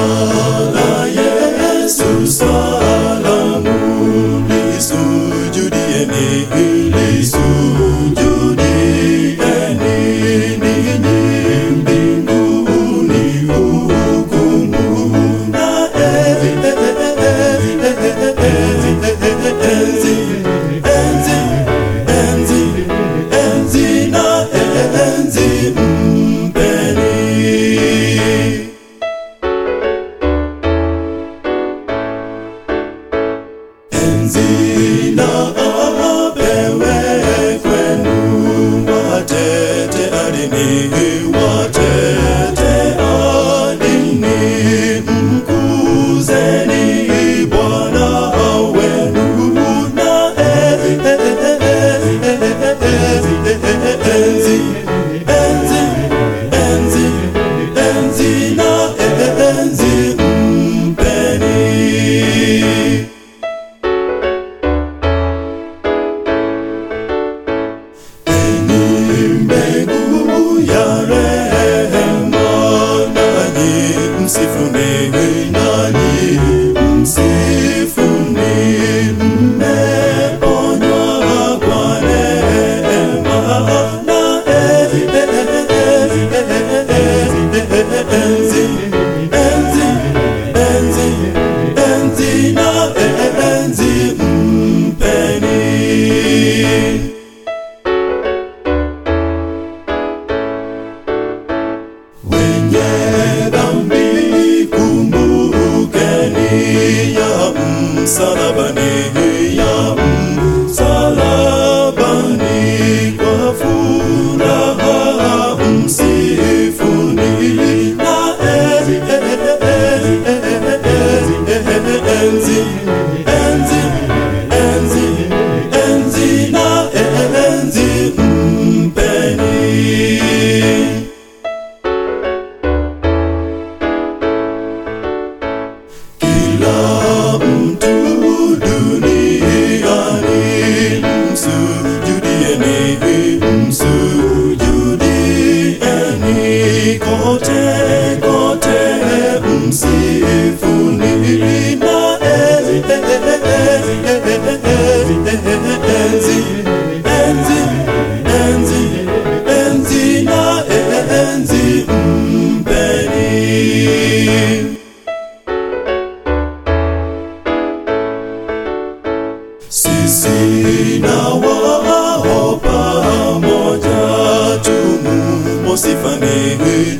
Allah, Jezusa, la mundi sujudi ene nzina apewe kwenu watete alinihiwa ya um, msalabani ya um, msalabani kwa furaha msifuni na enzi enzi enzi enzi enzi enzi na enzi kote kote msifu nilina enzi enzi enzi enzi enzi na enzi mpeni. Sisi na wao pamoja tumu mosifanihi